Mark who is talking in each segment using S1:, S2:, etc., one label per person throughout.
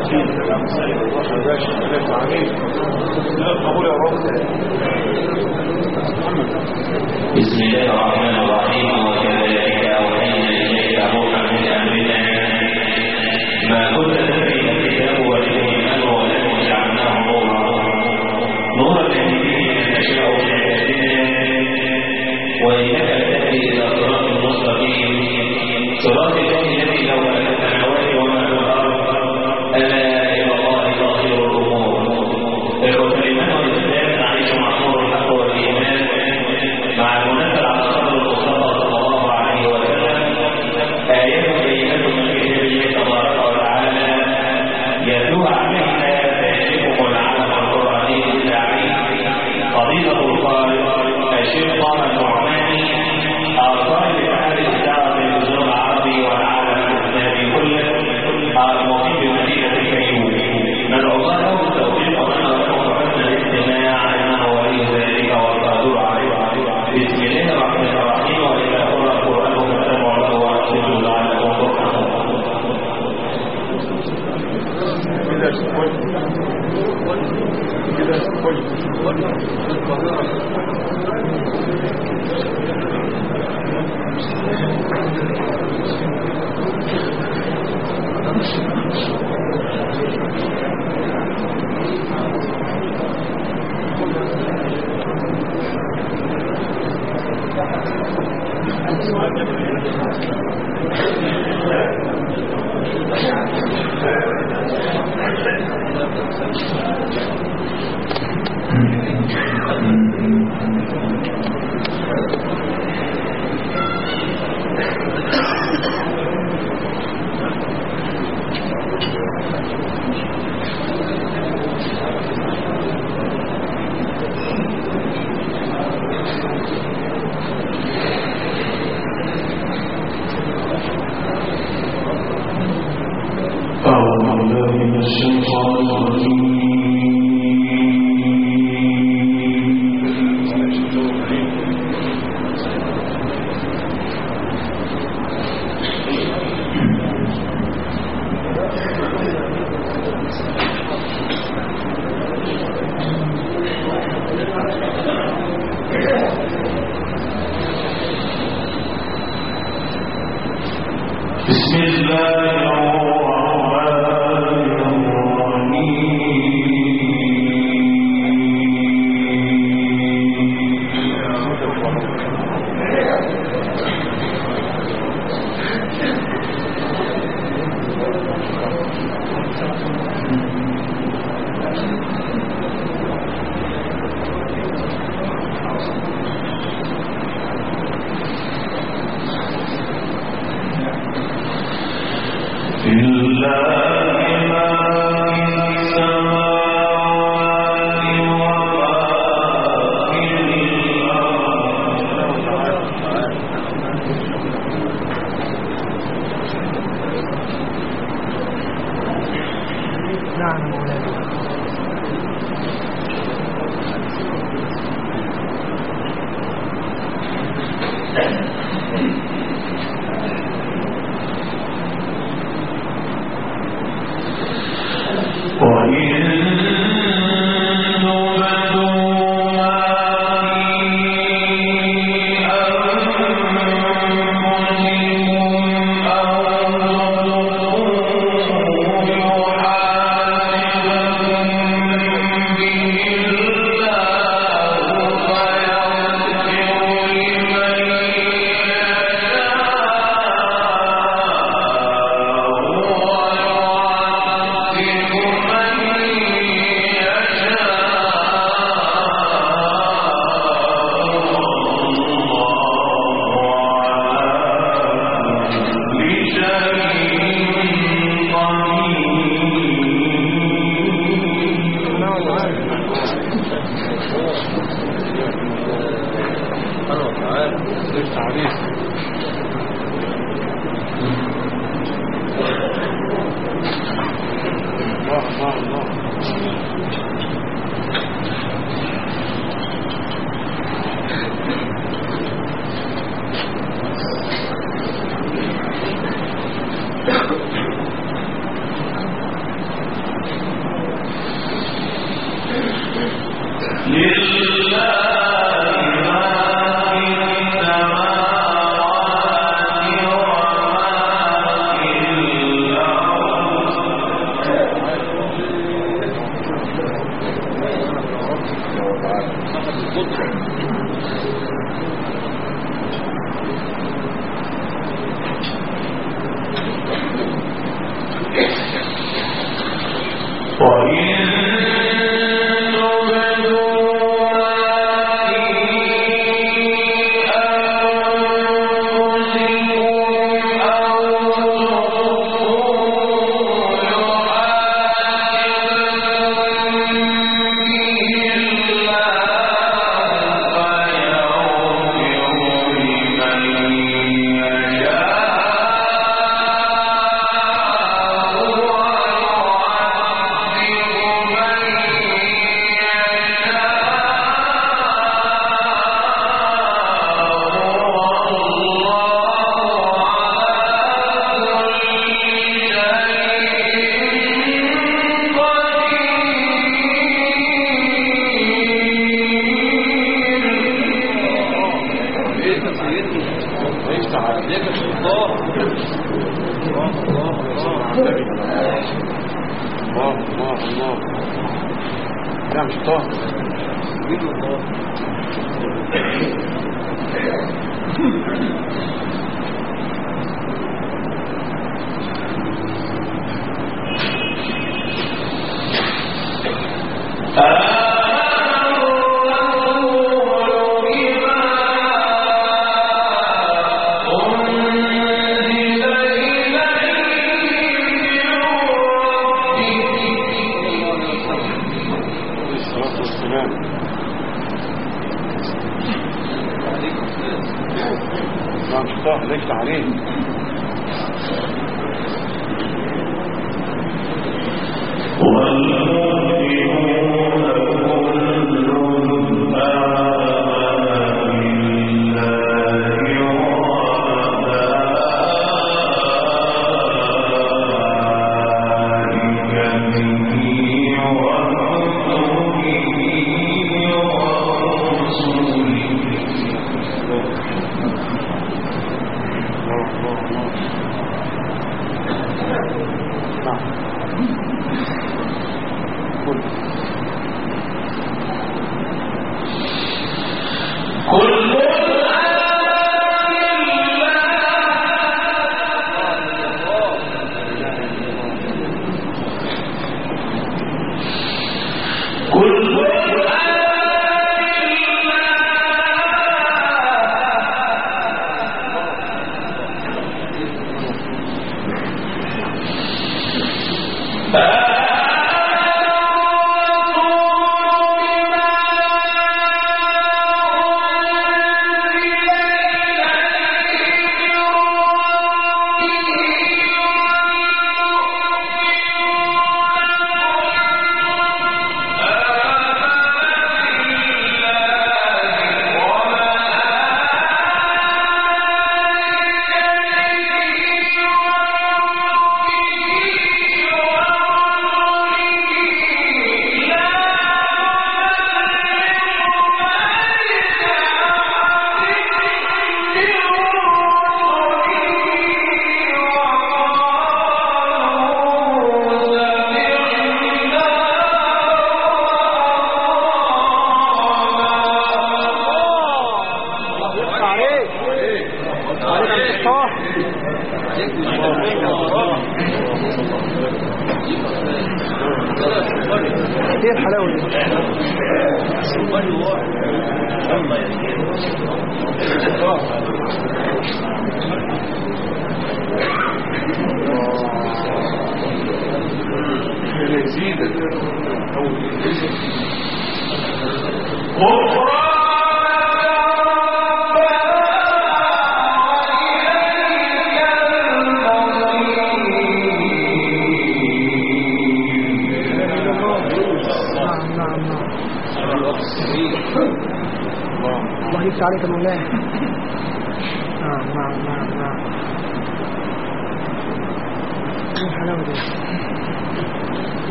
S1: بسم الله الرحمن الرحيم. وكذلك أوحينا إليك روحا من أمرنا ما كنت تدري الكتاب والإيمان ولكن جعلناه نورا. نورا لهديه من نشاء من عبادنا وإنك تهدي إلى صراط مستقيم. صراط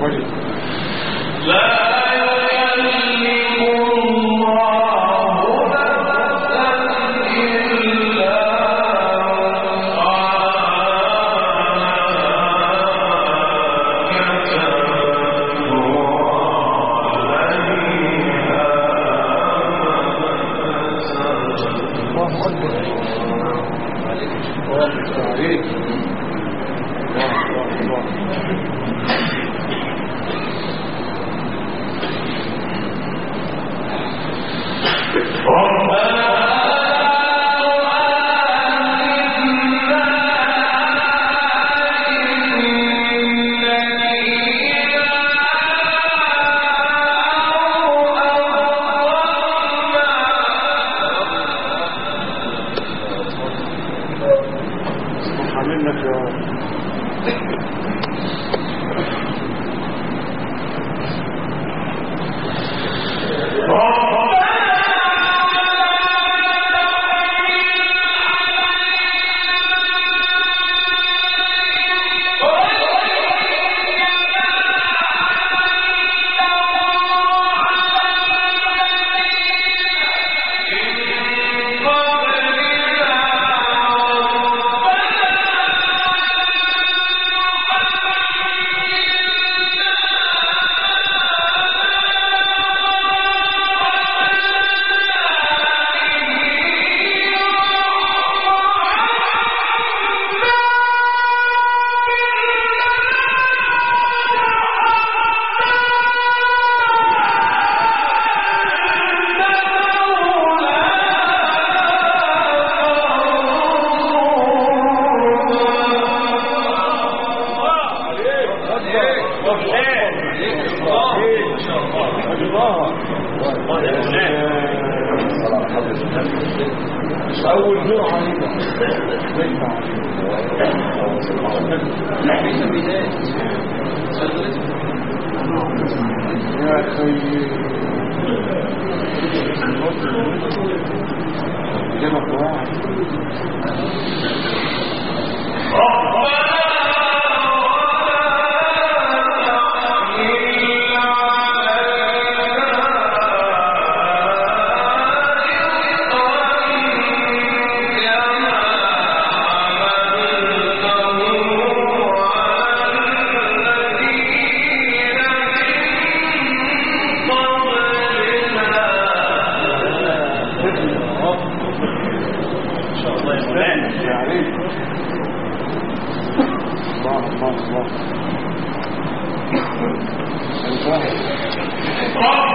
S1: budget الله الله الله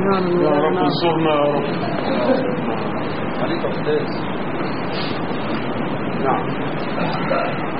S2: نعم يا
S3: رب
S2: نعم
S3: انصرنا يا رب
S4: عليك يا أستاذ
S3: نعم يا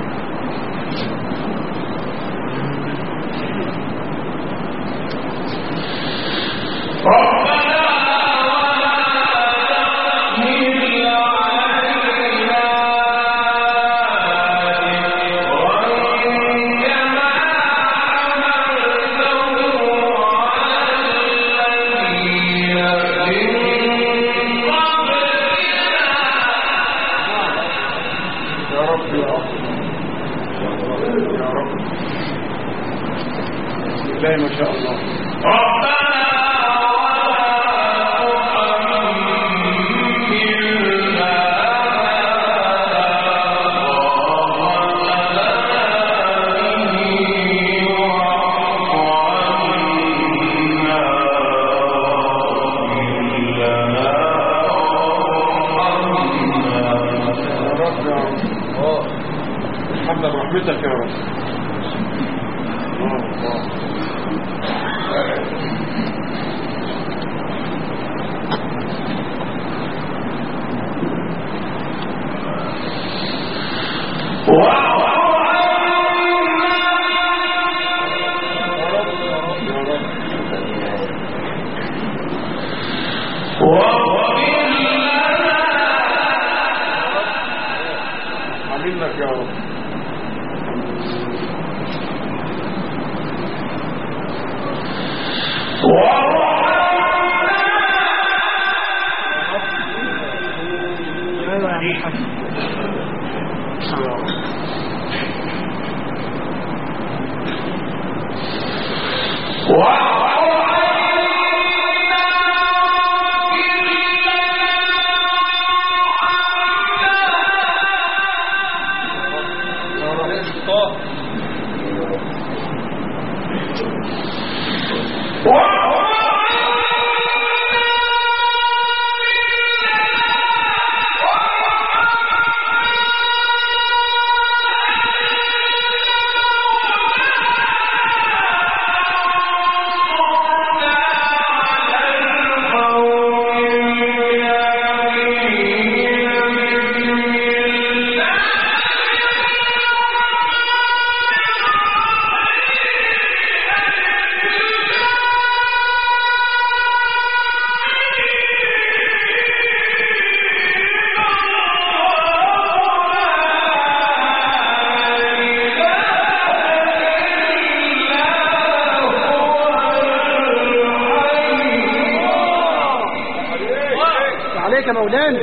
S2: عليك مولانا.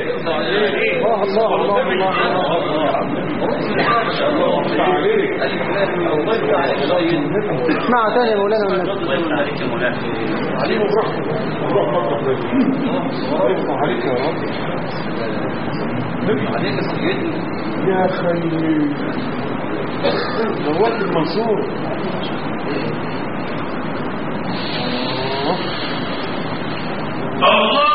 S2: الله الله الله الله اسمع تاني يا مولانا. والنبي
S3: عليم برحمتك برحمتك الله يفتح عليك يا رب.
S4: عليك يا سيدي
S3: يا خليل نورت المنصور.
S2: لا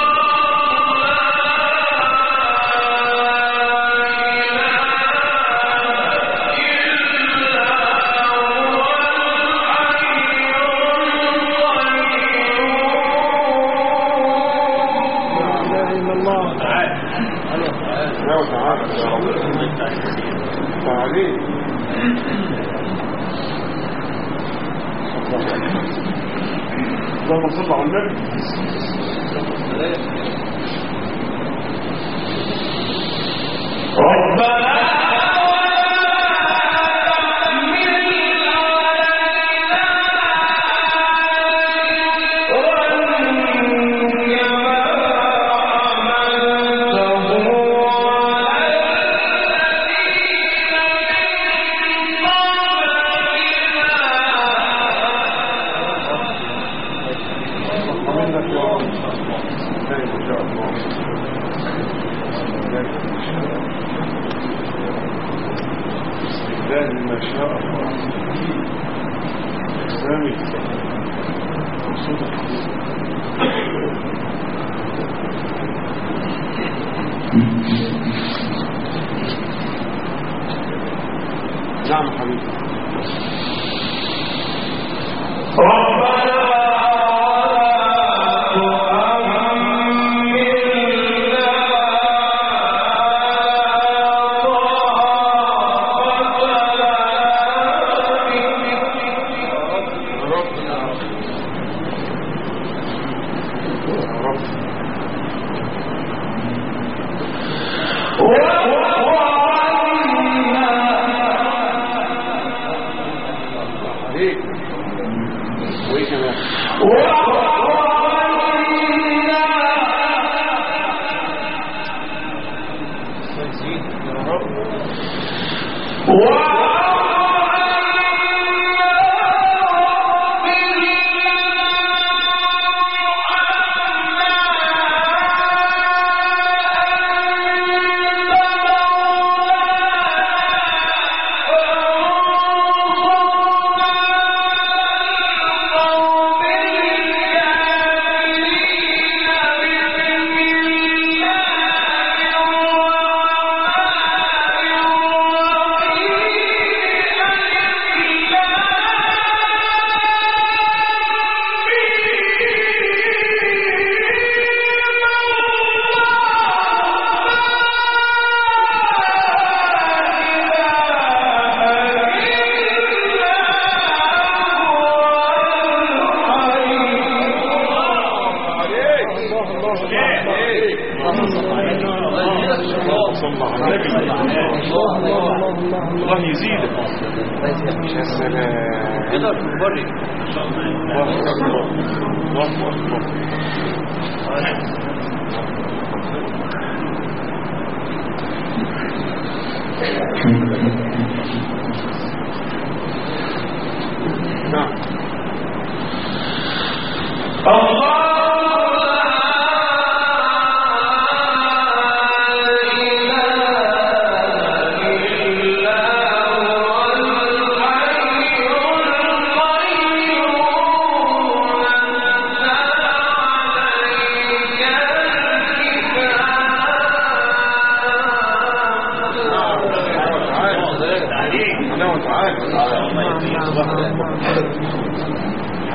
S3: حبيبي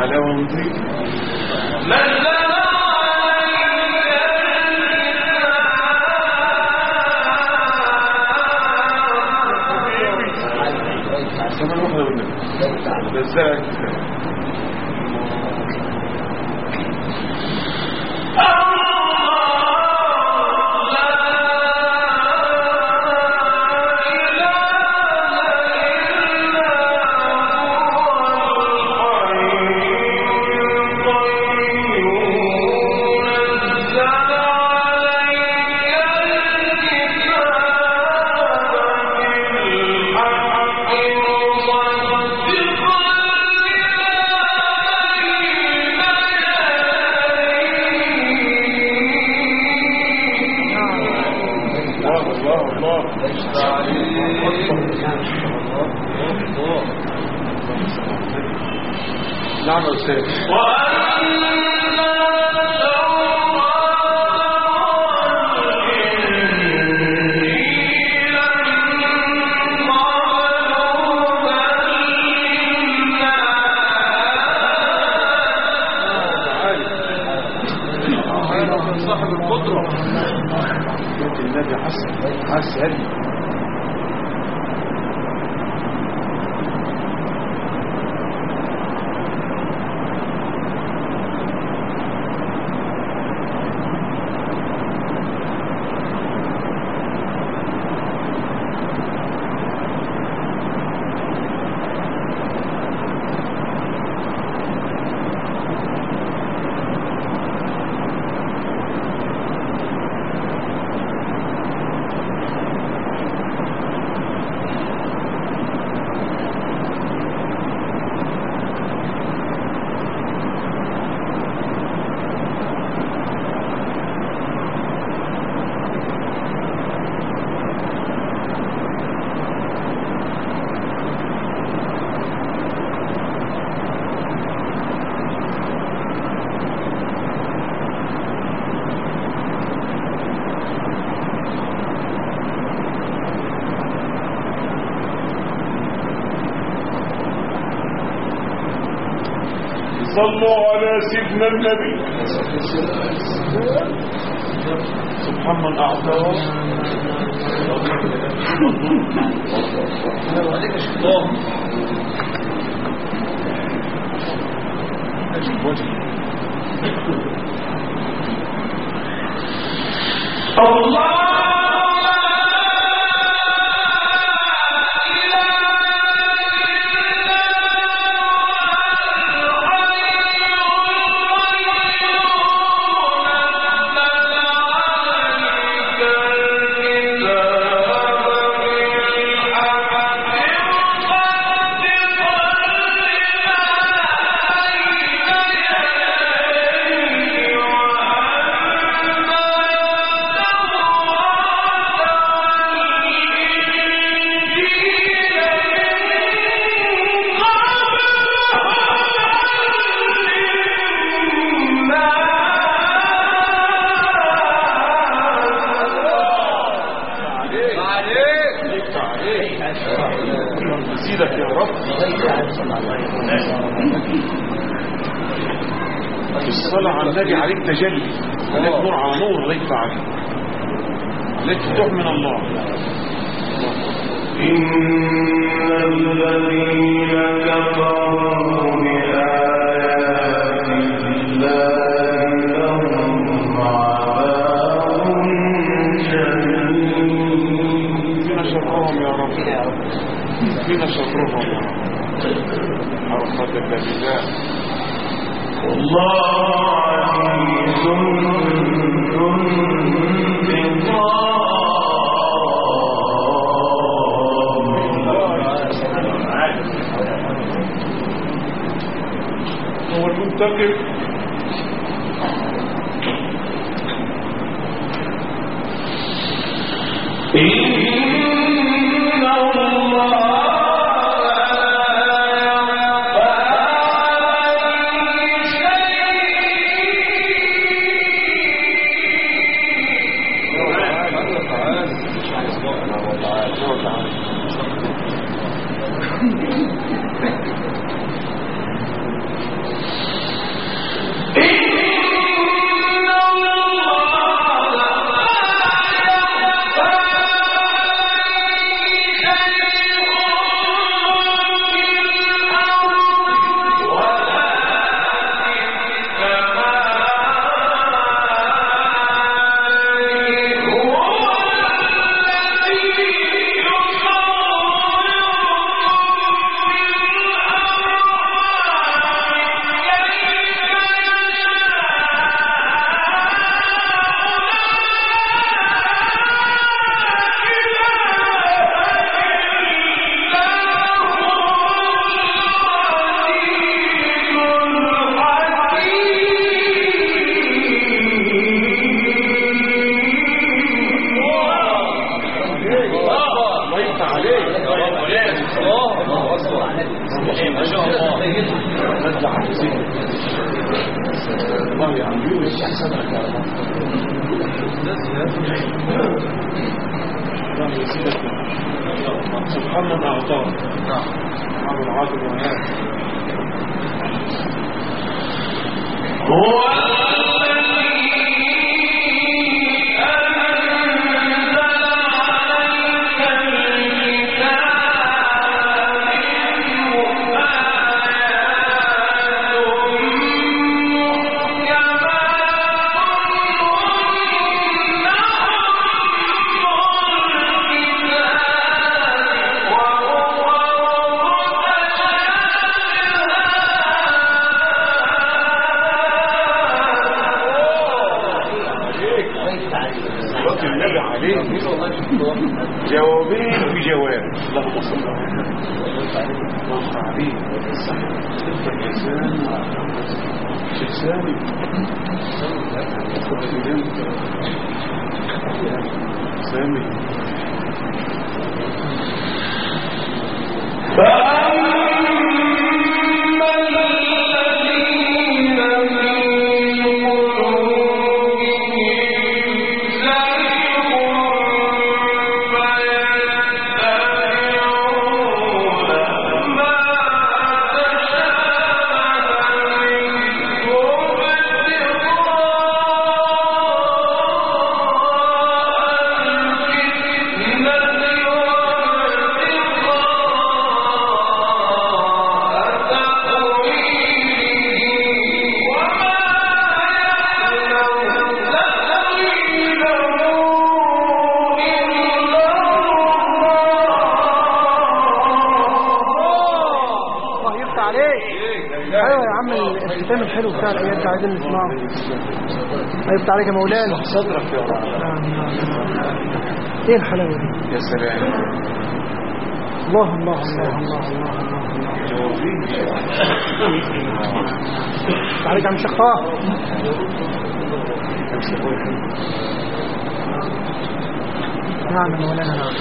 S3: حلاوة ونضيف زمان
S2: صلوا على سيدنا النبي. سبحان من أعطاه الله منتقل سبحان من أعطاه نعم عبد العاطل
S3: هو حلو بتاع الآيات ده عايزين نسمعه. أيوة عليك يا مولانا.
S2: صدرك يا رب
S3: إيه الحلاوة دي؟
S2: يا سلام.
S3: الله الله الله الله الله الله. عليك عم الله نعم مولانا نعم.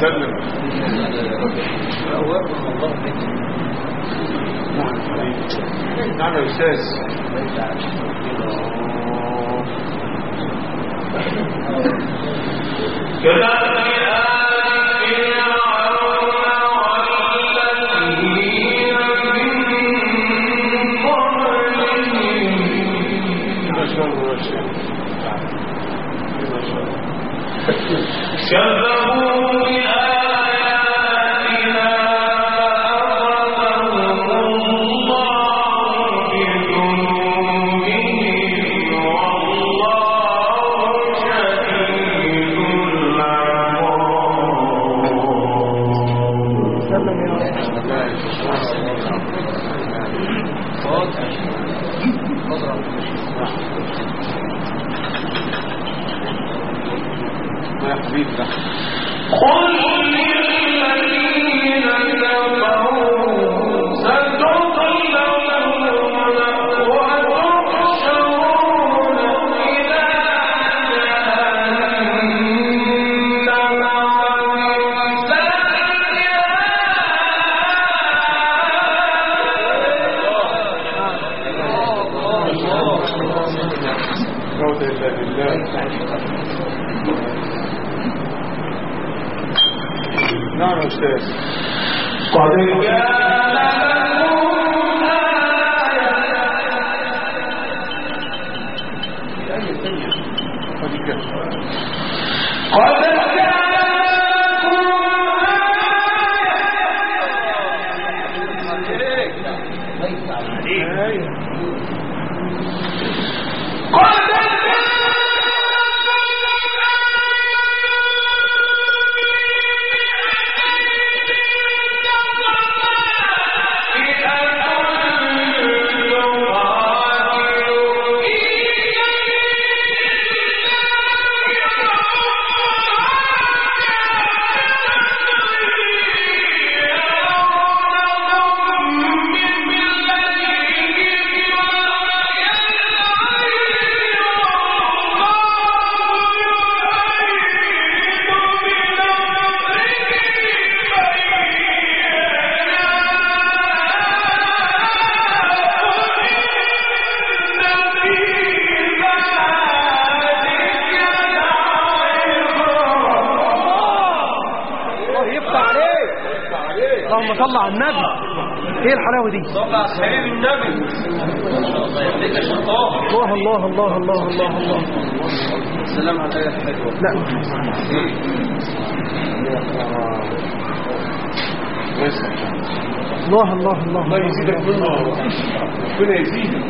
S2: سلم نعم. نعم أستاذ.
S3: كذلك não, não
S2: sei. لا.
S5: الله
S2: الله الله. الله
S3: يزيدك منه ربنا يزيدك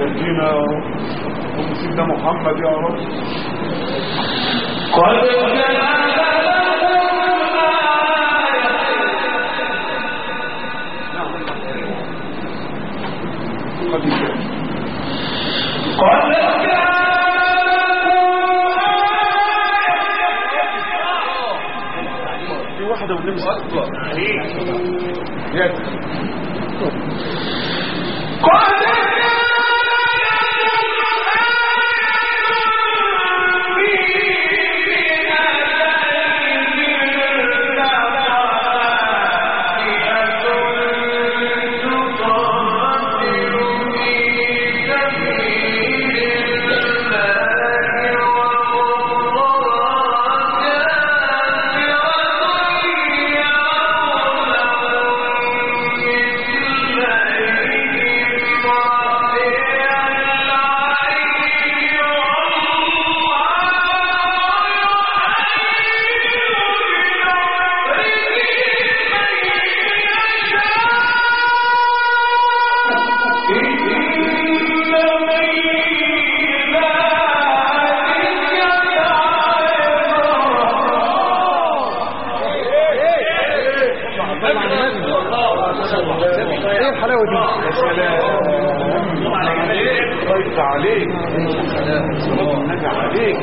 S3: نجينا ونسيبنا محمد يا رب.
S6: قد كان
S2: الحلاوة دي
S3: طيب عليك عليك.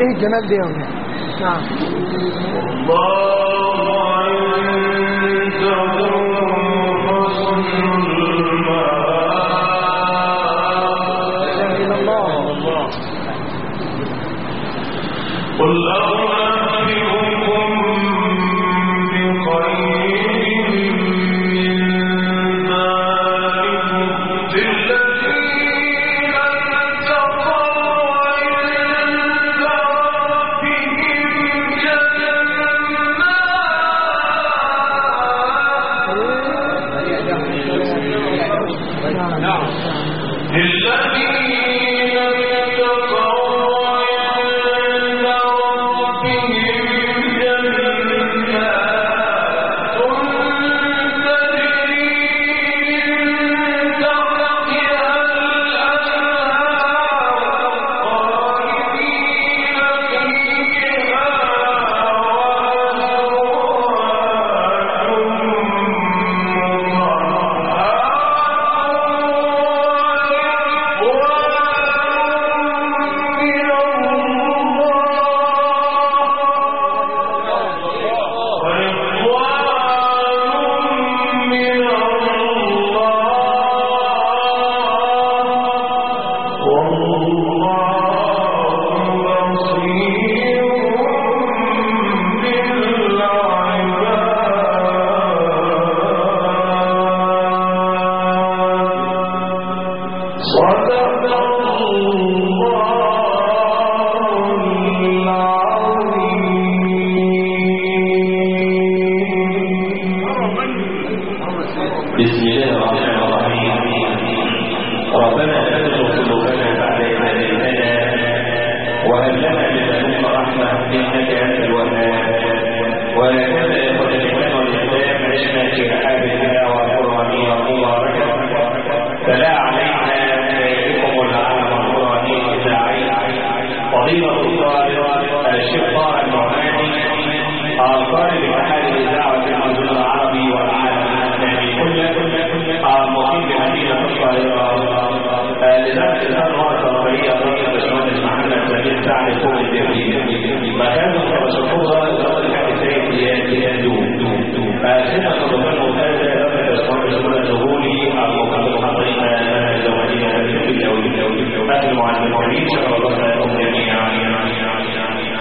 S3: سے جنک جنم دیا انہیں ہاں۔